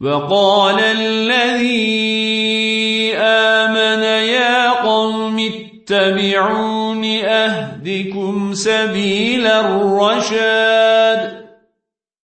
وقال الذي آمن يا قوم اتبعون أهدكم سبيل الرشاد